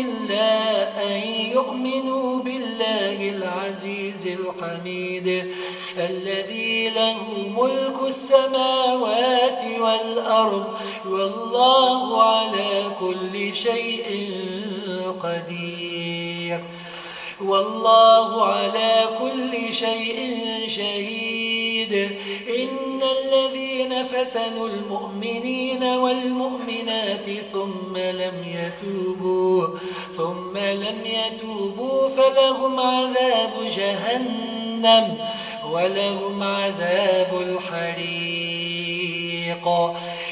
إلا أن يؤمنوا بالله العزيز الحميد الذي له ملك السماوات والأرض والله على كل شيء قدير والله على كل شيء شهيد إن الذين فتنوا المؤمنين والمؤمنات ثم لم يتوبوا ثم لم يتوبوا فلهم عذاب جهنم ولهم عذاب الحريق.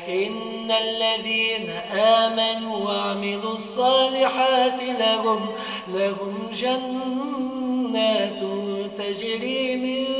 إن الذين آمنوا وعملوا الصالحات لهم, لهم جنات تجري من